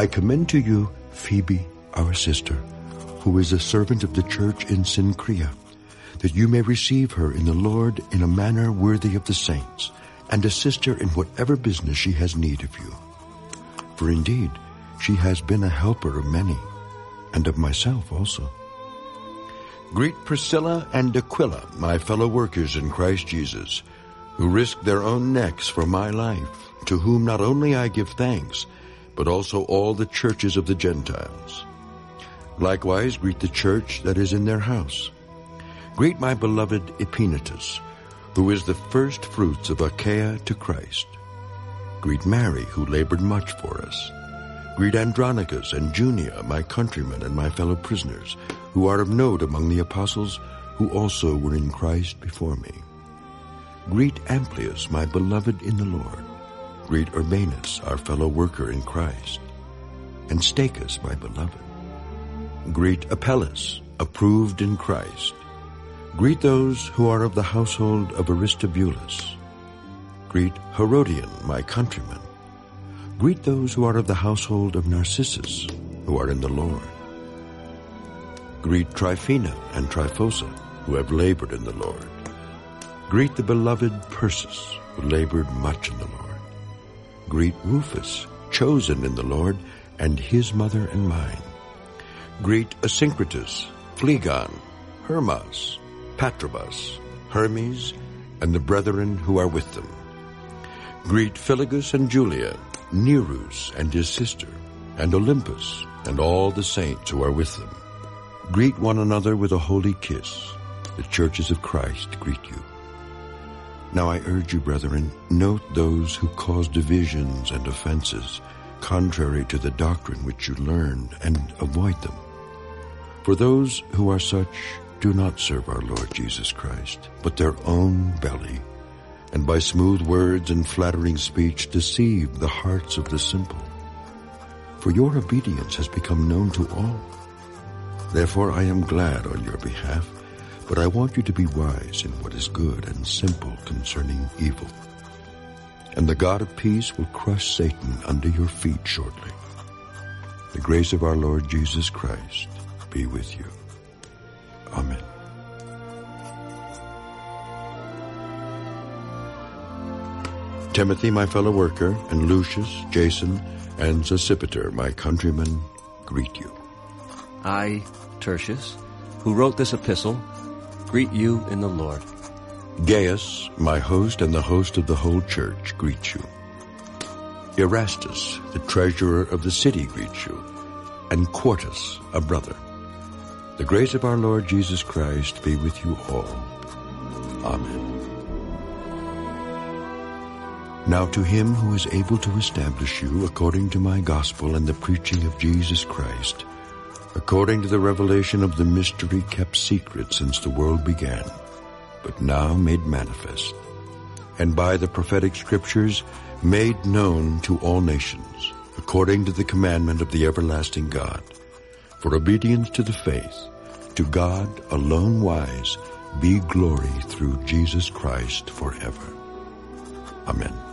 I commend to you Phoebe, our sister, who is a servant of the church in Cenchrea, that you may receive her in the Lord in a manner worthy of the saints, and assist her in whatever business she has need of you. For indeed, she has been a helper of many, and of myself also. Greet Priscilla and Aquila, my fellow workers in Christ Jesus, who risked their own necks for my life, to whom not only I give thanks, but also all the churches of the Gentiles. Likewise greet the church that is in their house. Greet my beloved Epaenetus, who is the first fruits of Achaia to Christ. Greet Mary, who labored much for us. Greet Andronicus and Junia, my countrymen and my fellow prisoners, who are of note among the apostles, who also were in Christ before me. Greet Amplias, my beloved in the Lord. Greet Urbanus, our fellow worker in Christ. And Stachys, my beloved. Greet Apelles, approved in Christ. Greet those who are of the household of Aristobulus. Greet Herodion, my countryman. Greet those who are of the household of Narcissus, who are in the Lord. Greet Tryphena and Tryphosa, who have labored in the Lord. Greet the beloved Persis, who labored much in the Lord. Greet Rufus, chosen in the Lord, and his mother and mine. Greet Asyncritus, Phlegon, Hermas, Patrobas, Hermes, and the brethren who are with them. Greet Philologus and Julia, Nereus and his sister, and Olympas, and all the saints who are with them. Greet one another with a holy kiss. The churches of Christ greet you. Now I urge you, brethren, note those who cause divisions and offenses, contrary to the doctrine which you learned, and avoid them. For those who are such do not serve our Lord Jesus Christ, but their own belly and by smooth words and flattering speech deceive the hearts of the simple. For your obedience has become known to all. Therefore I am glad on your behalf, but I want you to be wise in what is good and simple concerning evil. And the God of peace will crush Satan under your feet shortly. The grace of our Lord Jesus Christ be with you. Amen. Timothy, my fellow worker, and Lucius, Jason, and Sosipater, my countrymen, greet you. I, Tertius, who wrote this epistle, greet you in the Lord. Gaius, my host and the host of the whole church, greet you. Erastus, the treasurer of the city, greets you, and Quartus, a brother. The grace of our Lord Jesus Christ be with you all. Amen. Now to him who is able to establish you according to my gospel and the preaching of Jesus Christ, according to the revelation of the mystery kept secret since the world began, but now made manifest, and by the prophetic scriptures made known to all nations, according to the commandment of the everlasting God, for obedience to the faith, to God alone wise, be glory through Jesus Christ forever. Amen.